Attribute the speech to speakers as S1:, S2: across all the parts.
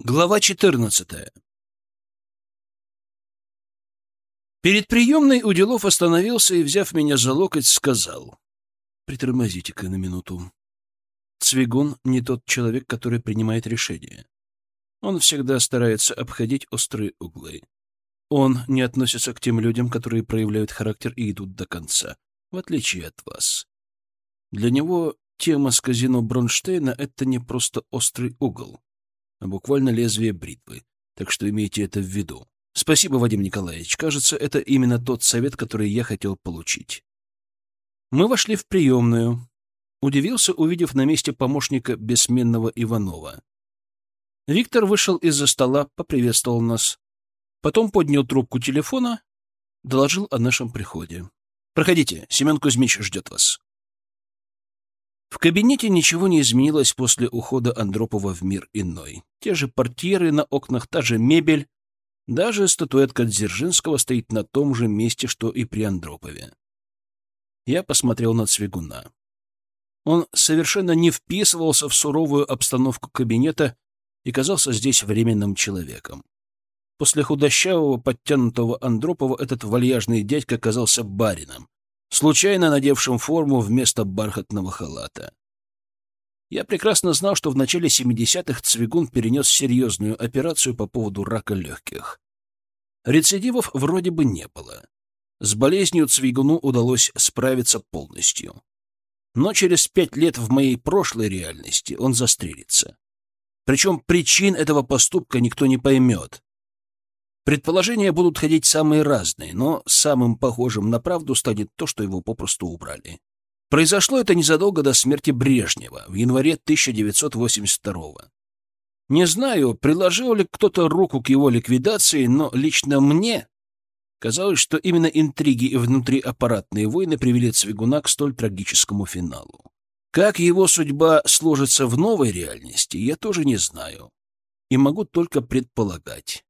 S1: Глава 14 Перед приемной Уделов остановился и, взяв меня за локоть, сказал. «Притормозите-ка на минуту. Цвигун не тот человек, который принимает решения. Он всегда старается обходить острые углы. Он не относится к тем людям, которые проявляют характер и идут до конца, в отличие от вас. Для него тема с казино Бронштейна — это не просто острый угол а буквально лезвие бритвы. Так что имейте это в виду. Спасибо, Вадим Николаевич. Кажется, это именно тот совет, который я хотел получить. Мы вошли в приемную. Удивился, увидев на месте помощника бессменного Иванова. Виктор вышел из-за стола, поприветствовал нас. Потом поднял трубку телефона, доложил о нашем приходе. «Проходите, Семен Кузьмич ждет вас». В кабинете ничего не изменилось после ухода Андропова в мир иной. Те же портьеры на окнах, та же мебель. Даже статуэтка Дзержинского стоит на том же месте, что и при Андропове. Я посмотрел на Цвигуна. Он совершенно не вписывался в суровую обстановку кабинета и казался здесь временным человеком. После худощавого, подтянутого Андропова этот вальяжный дядька казался барином, случайно надевшим форму вместо бархатного халата. Я прекрасно знал, что в начале 70-х Цвигун перенес серьезную операцию по поводу рака легких. Рецидивов вроде бы не было. С болезнью Цвигуну удалось справиться полностью. Но через пять лет в моей прошлой реальности он застрелится. Причем причин этого поступка никто не поймет. Предположения будут ходить самые разные, но самым похожим на правду станет то, что его попросту убрали. Произошло это незадолго до смерти Брежнева, в январе 1982 -го. Не знаю, приложил ли кто-то руку к его ликвидации, но лично мне казалось, что именно интриги и внутриаппаратные войны привели Цвигуна к столь трагическому финалу. Как его судьба сложится в новой реальности, я тоже не знаю и могу только предполагать.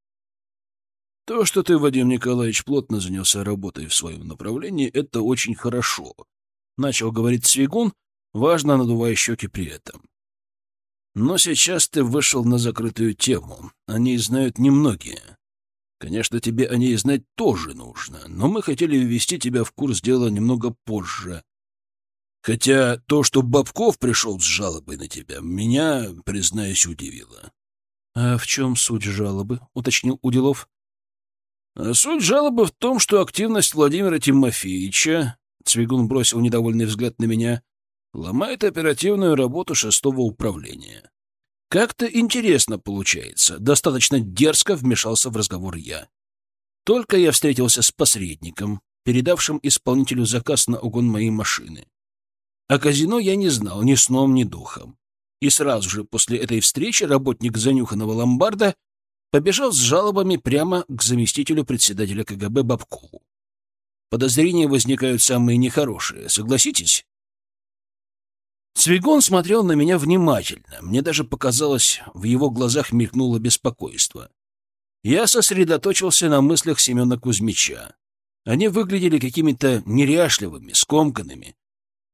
S1: То, что ты, Вадим Николаевич, плотно занялся работой в своем направлении, это очень хорошо. Начал говорить Свигун, важно надувая щеки при этом. Но сейчас ты вышел на закрытую тему. О ней знают немногие. Конечно, тебе о ней знать тоже нужно, но мы хотели ввести тебя в курс дела немного позже. Хотя то, что Бабков пришел с жалобой на тебя, меня, признаюсь, удивило. — А в чем суть жалобы? — уточнил Уделов. Суть жалобы в том, что активность Владимира Тимофеевича, Цвигун бросил недовольный взгляд на меня, ломает оперативную работу шестого управления. Как-то интересно получается, достаточно дерзко вмешался в разговор я. Только я встретился с посредником, передавшим исполнителю заказ на угон моей машины. О казино я не знал ни сном, ни духом. И сразу же после этой встречи работник занюханного ломбарда побежал с жалобами прямо к заместителю председателя КГБ Бабкову. Подозрения возникают самые нехорошие, согласитесь? Цвигун смотрел на меня внимательно. Мне даже показалось, в его глазах мелькнуло беспокойство. Я сосредоточился на мыслях Семена Кузьмича. Они выглядели какими-то неряшливыми, скомканными,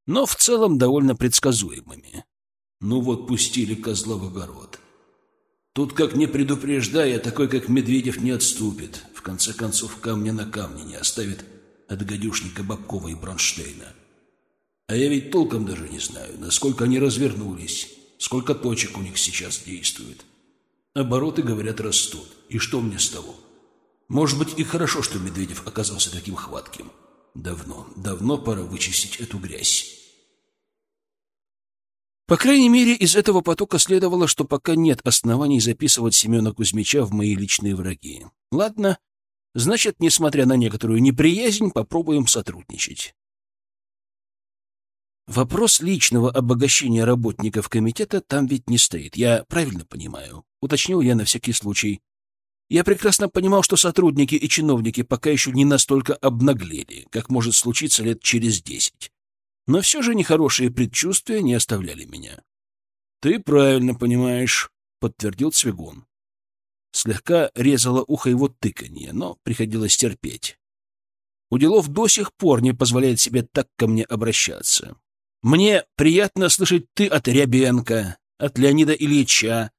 S1: но в целом довольно предсказуемыми. Ну вот пустили козла в огород. Тут, как не предупреждая, такой, как Медведев, не отступит. В конце концов, камня на камне не оставит от гадюшника Бабкова и Бронштейна. А я ведь толком даже не знаю, насколько они развернулись, сколько точек у них сейчас действует. Обороты, говорят, растут. И что мне с того? Может быть, и хорошо, что Медведев оказался таким хватким. Давно, давно пора вычистить эту грязь. По крайней мере, из этого потока следовало, что пока нет оснований записывать Семена Кузьмича в мои личные враги. Ладно, значит, несмотря на некоторую неприязнь, попробуем сотрудничать. Вопрос личного обогащения работников комитета там ведь не стоит. Я правильно понимаю? Уточнил я на всякий случай. Я прекрасно понимал, что сотрудники и чиновники пока еще не настолько обнаглели, как может случиться лет через десять. Но все же нехорошие предчувствия не оставляли меня. — Ты правильно понимаешь, — подтвердил Цвигун. Слегка резало ухо его тыканье, но приходилось терпеть. Уделов до сих пор не позволяет себе так ко мне обращаться. Мне приятно слышать «ты» от Рябенко, от Леонида Ильича,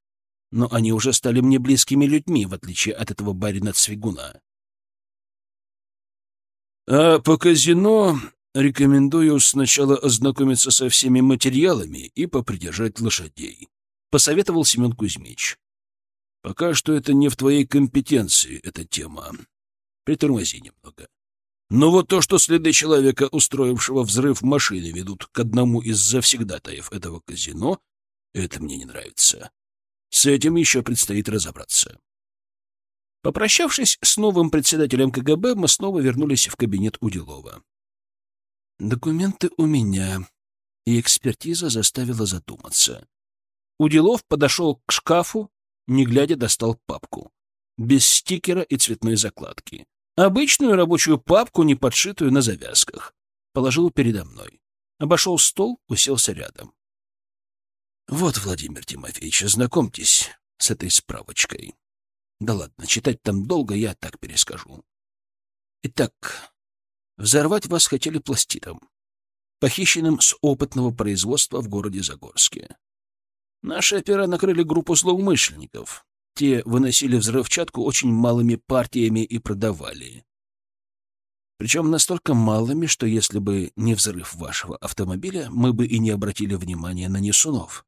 S1: но они уже стали мне близкими людьми, в отличие от этого барина Цвигуна. А по казино рекомендую сначала ознакомиться со всеми материалами и попридержать лошадей, — посоветовал Семен Кузьмич. Пока что это не в твоей компетенции, эта тема. Притормози немного. Но вот то, что следы человека, устроившего взрыв машины, ведут к одному из завсегдатаев этого казино, это мне не нравится. С этим еще предстоит разобраться. Попрощавшись с новым председателем КГБ, мы снова вернулись в кабинет Уделова. «Документы у меня», и экспертиза заставила задуматься. Уделов подошел к шкафу, не глядя достал папку. Без стикера и цветной закладки. Обычную рабочую папку, не подшитую на завязках. Положил передо мной. Обошел стол, уселся рядом. Вот, Владимир Тимофеевич, знакомьтесь с этой справочкой. Да ладно, читать там долго, я так перескажу. Итак, взорвать вас хотели пластидом, похищенным с опытного производства в городе Загорске. Наши опера накрыли группу злоумышленников. Те выносили взрывчатку очень малыми партиями и продавали. Причем настолько малыми, что если бы не взрыв вашего автомобиля, мы бы и не обратили внимания на несунов.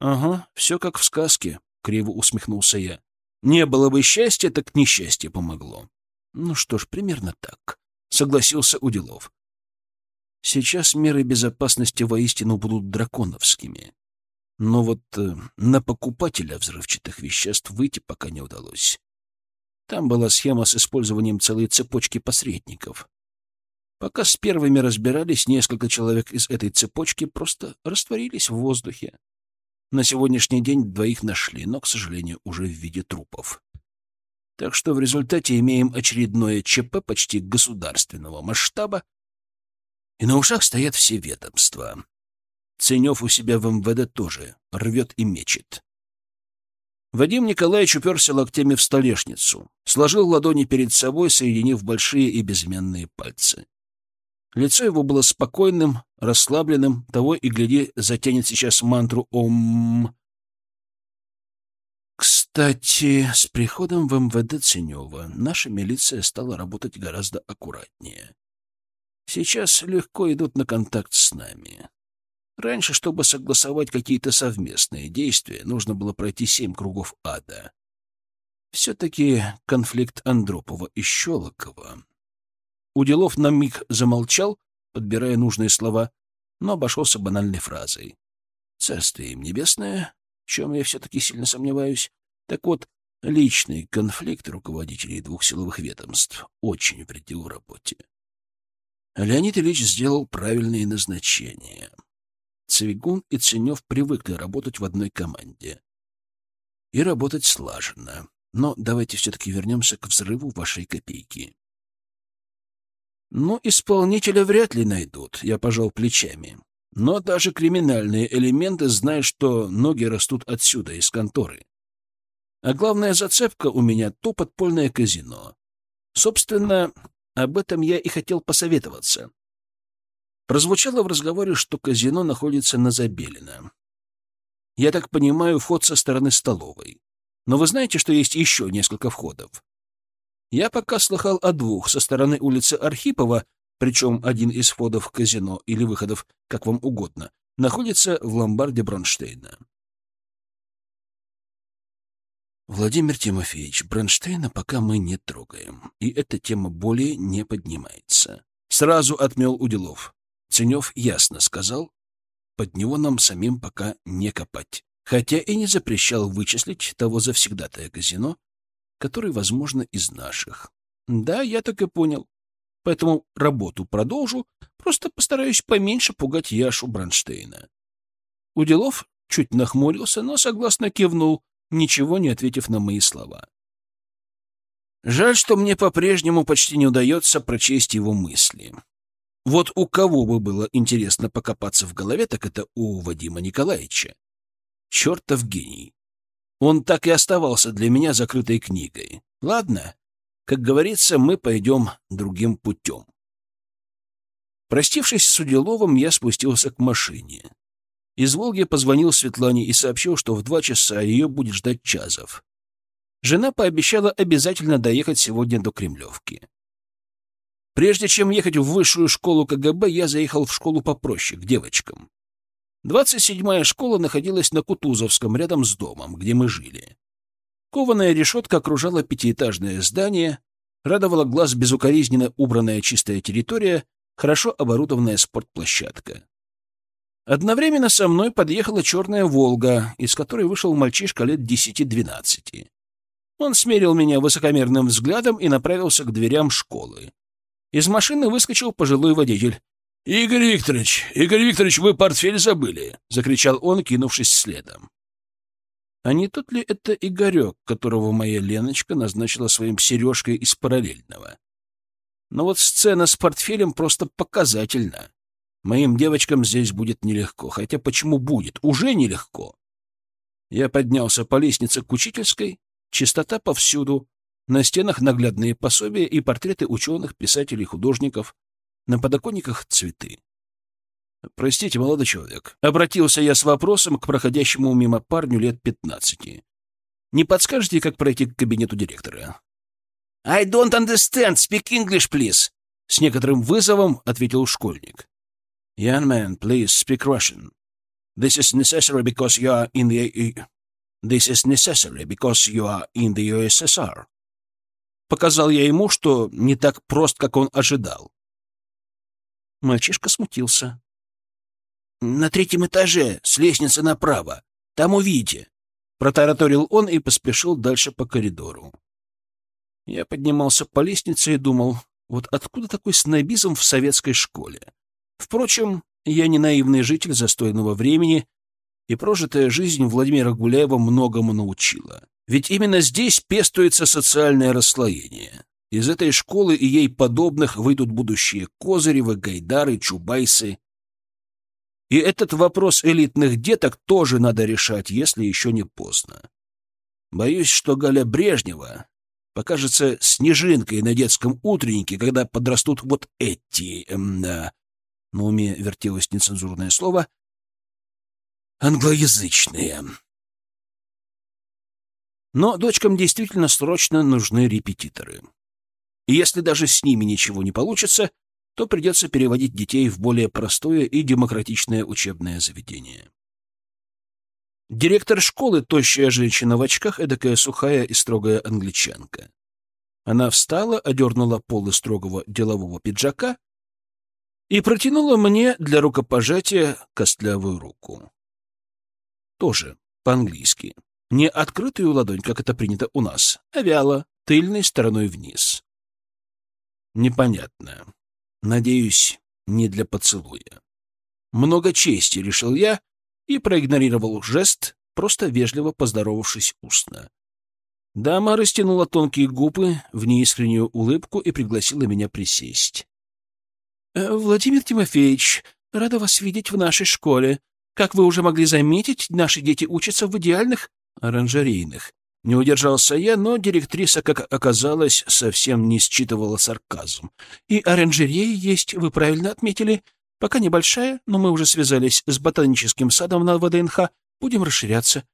S1: «Ага, все как в сказке», — криво усмехнулся я. «Не было бы счастья, так несчастье помогло». «Ну что ж, примерно так», — согласился Уделов. «Сейчас меры безопасности воистину будут драконовскими. Но вот э, на покупателя взрывчатых веществ выйти пока не удалось. Там была схема с использованием целой цепочки посредников. Пока с первыми разбирались, несколько человек из этой цепочки просто растворились в воздухе. На сегодняшний день двоих нашли, но, к сожалению, уже в виде трупов. Так что в результате имеем очередное ЧП почти государственного масштаба, и на ушах стоят все ведомства. Ценев у себя в МВД тоже рвет и мечет. Вадим Николаевич уперся локтями в столешницу, сложил ладони перед собой, соединив большие и безымянные пальцы. Лицо его было спокойным, расслабленным, того и гляди, затянет сейчас мантру «Ом». Кстати, с приходом в МВД Ценева наша милиция стала работать гораздо аккуратнее. Сейчас легко идут на контакт с нами. Раньше, чтобы согласовать какие-то совместные действия, нужно было пройти семь кругов ада. Все-таки конфликт Андропова и Щелокова Уделов на миг замолчал, подбирая нужные слова, но обошелся банальной фразой. «Царствие им небесное», в чем я все-таки сильно сомневаюсь. Так вот, личный конфликт руководителей двух силовых ведомств очень вредил работе. Леонид Ильич сделал правильные назначения. Цвигун и Ценев привыкли работать в одной команде. И работать слаженно. Но давайте все-таки вернемся к взрыву вашей копейки. Ну, исполнителя вряд ли найдут, я пожал плечами. Но даже криминальные элементы знают, что ноги растут отсюда, из конторы. А главная зацепка у меня — то подпольное казино. Собственно, об этом я и хотел посоветоваться. Прозвучало в разговоре, что казино находится на Забелино. Я так понимаю, вход со стороны столовой. Но вы знаете, что есть еще несколько входов? Я пока слыхал о двух со стороны улицы Архипова, причем один из входов в казино или выходов, как вам угодно, находится в ломбарде Бронштейна. Владимир Тимофеевич, Бронштейна пока мы не трогаем, и эта тема более не поднимается. Сразу отмел Уделов. Ценев ясно сказал, под него нам самим пока не копать, хотя и не запрещал вычислить того завсегдатая казино, который, возможно, из наших. Да, я так и понял. Поэтому работу продолжу, просто постараюсь поменьше пугать Яшу Бронштейна. Уделов чуть нахмурился, но согласно кивнул, ничего не ответив на мои слова. Жаль, что мне по-прежнему почти не удается прочесть его мысли. Вот у кого бы было интересно покопаться в голове, так это у Вадима Николаевича. Чертов гений. Он так и оставался для меня закрытой книгой. Ладно, как говорится, мы пойдем другим путем. Простившись с Уделовым, я спустился к машине. Из Волги позвонил Светлане и сообщил, что в два часа ее будет ждать Чазов. Жена пообещала обязательно доехать сегодня до Кремлевки. Прежде чем ехать в высшую школу КГБ, я заехал в школу попроще, к девочкам. Двадцать седьмая школа находилась на Кутузовском, рядом с домом, где мы жили. Кованая решетка окружала пятиэтажное здание, радовала глаз безукоризненно убранная чистая территория, хорошо оборудованная спортплощадка. Одновременно со мной подъехала черная «Волга», из которой вышел мальчишка лет десяти-двенадцати. Он смерил меня высокомерным взглядом и направился к дверям школы. Из машины выскочил пожилой водитель. — Игорь Викторович, Игорь Викторович, вы портфель забыли! — закричал он, кинувшись следом. А не тот ли это Игорек, которого моя Леночка назначила своим сережкой из параллельного? Но вот сцена с портфелем просто показательна. Моим девочкам здесь будет нелегко. Хотя почему будет? Уже нелегко. Я поднялся по лестнице к учительской. Чистота повсюду. На стенах наглядные пособия и портреты ученых, писателей, художников. На подоконниках цветы. «Простите, молодой человек», — обратился я с вопросом к проходящему мимо парню лет пятнадцати. «Не подскажете, как пройти к кабинету директора?» «I don't understand. Speak English, please», — с некоторым вызовом ответил школьник. Young man, please speak Russian. This is necessary because you are in the... This is necessary because you are in the USSR. Показал я ему, что не так прост, как он ожидал. Мальчишка смутился. «На третьем этаже, с лестницы направо. Там увидите», — протараторил он и поспешил дальше по коридору. Я поднимался по лестнице и думал, вот откуда такой снобизм в советской школе? Впрочем, я не наивный житель застойного времени, и прожитая жизнь Владимира Гуляева многому научила. Ведь именно здесь пестуется социальное расслоение. Из этой школы и ей подобных выйдут будущие Козыревы, Гайдары, Чубайсы. И этот вопрос элитных деток тоже надо решать, если еще не поздно. Боюсь, что Галя Брежнева покажется снежинкой на детском утреннике, когда подрастут вот эти... Эм, на уме вертелось нецензурное слово, англоязычные. Но дочкам действительно срочно нужны репетиторы. И если даже с ними ничего не получится, то придется переводить детей в более простое и демократичное учебное заведение. Директор школы — тощая женщина в очках, эдакая сухая и строгая англичанка. Она встала, одернула полы строгого делового пиджака и протянула мне для рукопожатия костлявую руку. Тоже по-английски. Не открытую ладонь, как это принято у нас, а вяло, тыльной стороной вниз. Непонятно. Надеюсь, не для поцелуя. Много чести, решил я, и проигнорировал жест, просто вежливо поздоровавшись устно. Дама растянула тонкие губы в неискреннюю улыбку и пригласила меня присесть. Э, «Владимир Тимофеевич, рада вас видеть в нашей школе. Как вы уже могли заметить, наши дети учатся в идеальных оранжерейных». Не удержался я, но директриса, как оказалось, совсем не считывала сарказм. «И оранжерея есть, вы правильно отметили. Пока небольшая, но мы уже связались с ботаническим садом на ВДНХ. Будем расширяться.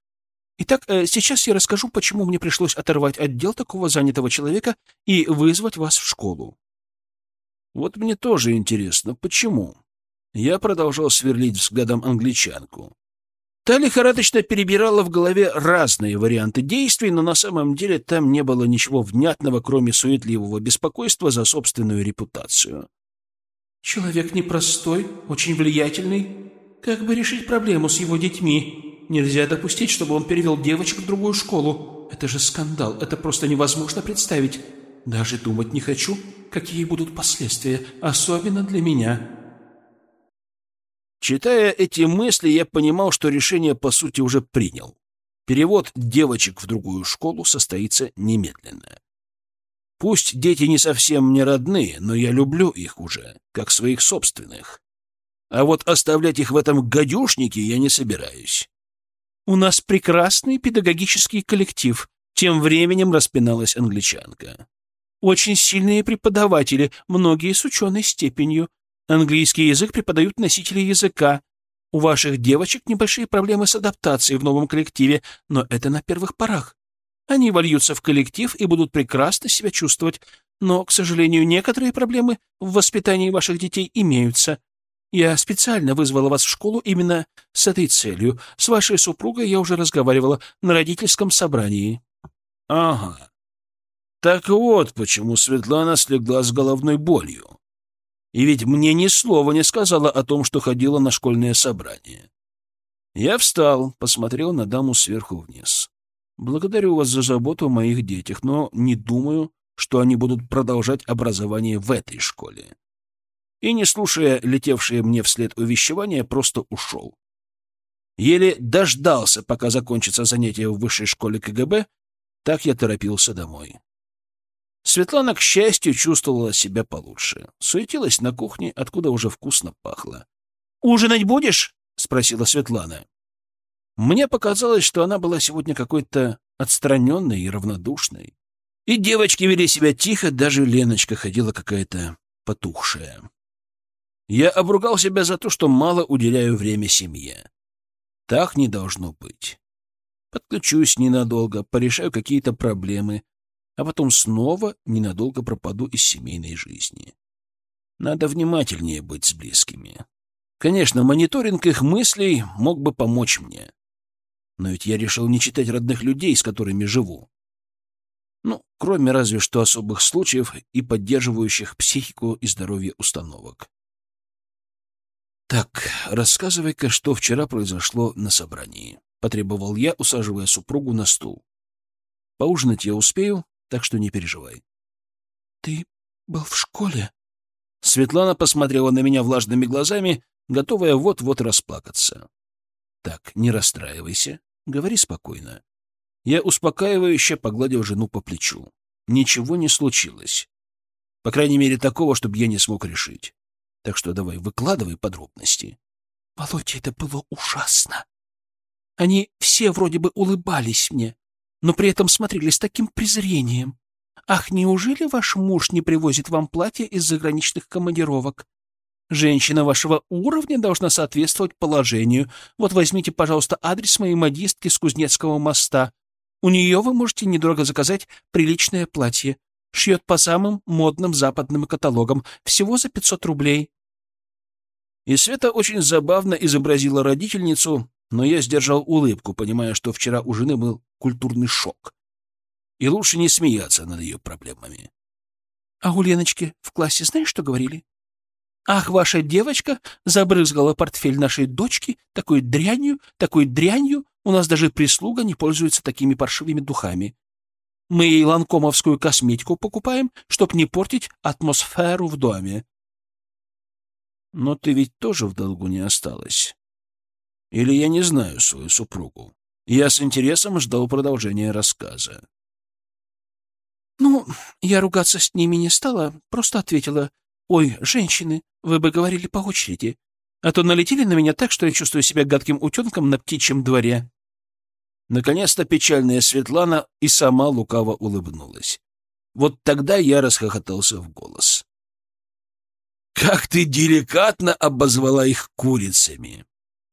S1: Итак, э, сейчас я расскажу, почему мне пришлось оторвать отдел такого занятого человека и вызвать вас в школу. Вот мне тоже интересно, почему? Я продолжал сверлить взглядом англичанку. Та лихорадочно перебирала в голове разные варианты действий, но на самом деле там не было ничего внятного, кроме суетливого беспокойства за собственную репутацию. «Человек непростой, очень влиятельный. Как бы решить проблему с его детьми? Нельзя допустить, чтобы он перевел девочек в другую школу. Это же скандал, это просто невозможно представить. Даже думать не хочу, какие будут последствия, особенно для меня. Читая эти мысли, я понимал, что решение, по сути, уже принял. Перевод девочек в другую школу состоится немедленно. Пусть дети не совсем мне родные, но я люблю их уже, как своих собственных. А вот оставлять их в этом гадюшнике я не собираюсь. «У нас прекрасный педагогический коллектив», — тем временем распиналась англичанка. Очень сильные преподаватели, многие с ученой степенью. Английский язык преподают носители языка. У ваших девочек небольшие проблемы с адаптацией в новом коллективе, но это на первых порах. Они вольются в коллектив и будут прекрасно себя чувствовать, но, к сожалению, некоторые проблемы в воспитании ваших детей имеются. Я специально вызвала вас в школу именно с этой целью. С вашей супругой я уже разговаривала на родительском собрании.
S2: — Ага. Так вот, почему Светлана слегла с головной болью. И ведь мне ни слова не сказала о том, что ходила на школьное собрание. Я встал, посмотрел на даму сверху вниз. Благодарю вас за заботу о моих детях, но не думаю, что они будут продолжать образование в этой школе. И, не слушая летевшее мне вслед увещевания, просто ушел. Еле дождался, пока закончится занятие в высшей школе КГБ, так я торопился домой. Светлана, к счастью, чувствовала себя получше. Суетилась на кухне, откуда уже вкусно пахло.
S1: «Ужинать будешь?» — спросила Светлана.
S2: Мне показалось, что она была сегодня какой-то отстраненной и равнодушной. И девочки вели себя тихо, даже Леночка ходила какая-то потухшая. Я обругал себя за то, что мало уделяю время семье. Так не должно быть. Подключусь ненадолго, порешаю какие-то проблемы, а потом снова ненадолго пропаду из семейной жизни. Надо внимательнее быть с близкими. Конечно, мониторинг их мыслей мог бы помочь мне. Но ведь я решил не читать родных людей, с которыми живу. Ну, кроме разве что особых случаев и поддерживающих психику и здоровье установок. «Так, рассказывай-ка, что вчера произошло на собрании», — потребовал я, усаживая супругу на стул. «Поужинать я успею, так что не переживай».
S1: «Ты был в школе?»
S2: Светлана посмотрела на меня влажными глазами, готовая вот-вот расплакаться. «Так, не расстраивайся, говори спокойно. Я успокаивающе погладил жену по плечу. Ничего не случилось. По крайней мере, такого, чтобы я не смог решить. Так что давай, выкладывай подробности.
S1: Володя, это было ужасно. Они все вроде бы улыбались мне, но при этом смотрели с таким презрением. Ах, неужели ваш муж не привозит вам платье из заграничных командировок? Женщина вашего уровня должна соответствовать положению. Вот возьмите, пожалуйста, адрес моей модистки с Кузнецкого моста. У нее вы можете недорого заказать приличное платье. Шьет по самым модным западным каталогам. Всего за 500 рублей.
S2: И Света очень забавно изобразила родительницу, но я сдержал улыбку, понимая, что вчера у жены был культурный шок. И лучше не смеяться над ее проблемами.
S1: — А у Леночки в классе знаешь, что говорили? Ах, ваша девочка забрызгала портфель нашей дочки такой дрянью, такой дрянью, у нас даже прислуга не пользуется такими паршивыми духами. Мы ей ланкомовскую косметику покупаем, чтоб не портить атмосферу в доме.
S2: Но ты ведь тоже в долгу не осталась. Или я не знаю свою супругу. Я с интересом ждал продолжения рассказа.
S1: Ну, я ругаться с ними не стала, просто ответила, «Ой, женщины, вы бы говорили по очереди, а то налетели на меня так, что я чувствую себя гадким утенком на птичьем дворе».
S2: Наконец-то печальная Светлана и сама лукаво улыбнулась. Вот тогда я расхохотался в голос. «Как ты деликатно обозвала их курицами!»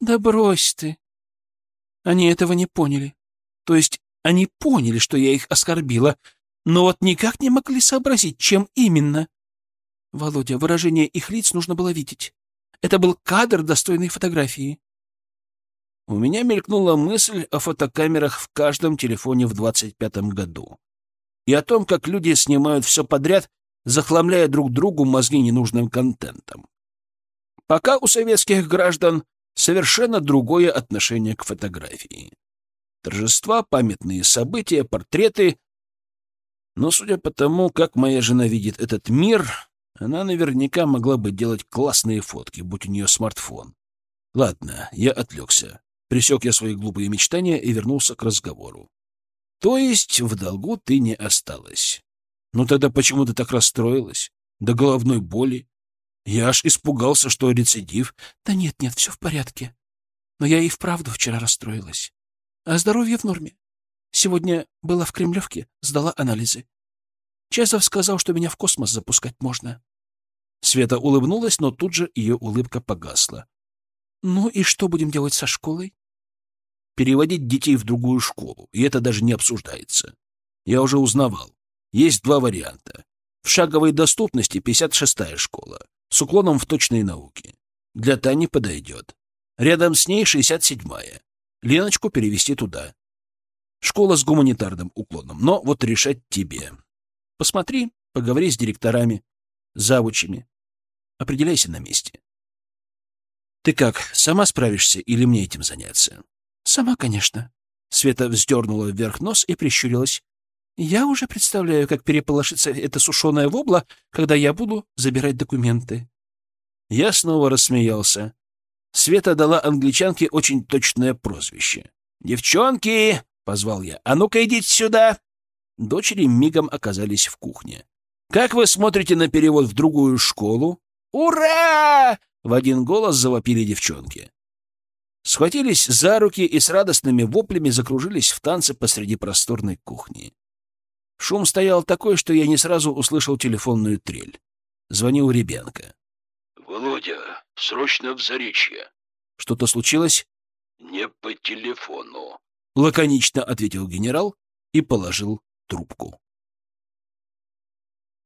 S1: «Да брось ты!» Они этого не поняли. То есть они поняли, что я их оскорбила, но вот никак не могли сообразить, чем именно. Володя, выражение их лиц нужно было видеть. Это был кадр достойной фотографии.
S2: У меня мелькнула мысль о фотокамерах в каждом телефоне в 25-м году и о том, как люди снимают все подряд, захламляя друг другу мозги ненужным контентом. Пока у советских граждан совершенно другое отношение к фотографии. Торжества, памятные события, портреты. Но судя по тому, как моя жена видит этот мир, она наверняка могла бы делать классные фотки, будь у нее смартфон. Ладно, я отвлекся. Присек я свои глупые мечтания и вернулся к разговору. То есть в долгу ты не осталась. Ну тогда почему ты так расстроилась? До головной боли? Я аж испугался, что рецидив.
S1: Да нет, нет, все в порядке. Но я и вправду вчера расстроилась. А здоровье в норме. Сегодня была в Кремлевке, сдала анализы. Чезов сказал, что меня в космос запускать можно.
S2: Света улыбнулась, но тут же ее улыбка погасла.
S1: Ну и что будем делать со школой?
S2: Переводить детей в другую школу, и это даже не обсуждается. Я уже узнавал. Есть два варианта. В шаговой доступности 56-я школа, с уклоном в точные науки. Для Тани подойдет. Рядом с ней 67-я. Леночку перевести туда. Школа с гуманитарным уклоном, но вот решать тебе. Посмотри, поговори с директорами, завучами. Определяйся на месте. Ты как, сама справишься или мне этим заняться?
S1: Сама, конечно.
S2: Света вздернула вверх нос и прищурилась.
S1: Я уже представляю, как переполошится эта сушеная вобла, когда я буду забирать документы.
S2: Я снова рассмеялся. Света дала англичанке очень точное прозвище. «Девчонки!» — позвал я. «А ну-ка идите сюда!» Дочери мигом оказались в кухне. «Как вы смотрите на перевод в другую школу?» «Ура!» — в один голос завопили девчонки. Схватились за руки и с радостными воплями закружились в танце посреди просторной кухни. Шум стоял такой, что я не сразу услышал телефонную трель. Звонил Ребенко.
S3: «Володя, срочно в Заречье».
S2: «Что-то случилось?»
S3: «Не по телефону», —
S2: лаконично ответил генерал и положил трубку.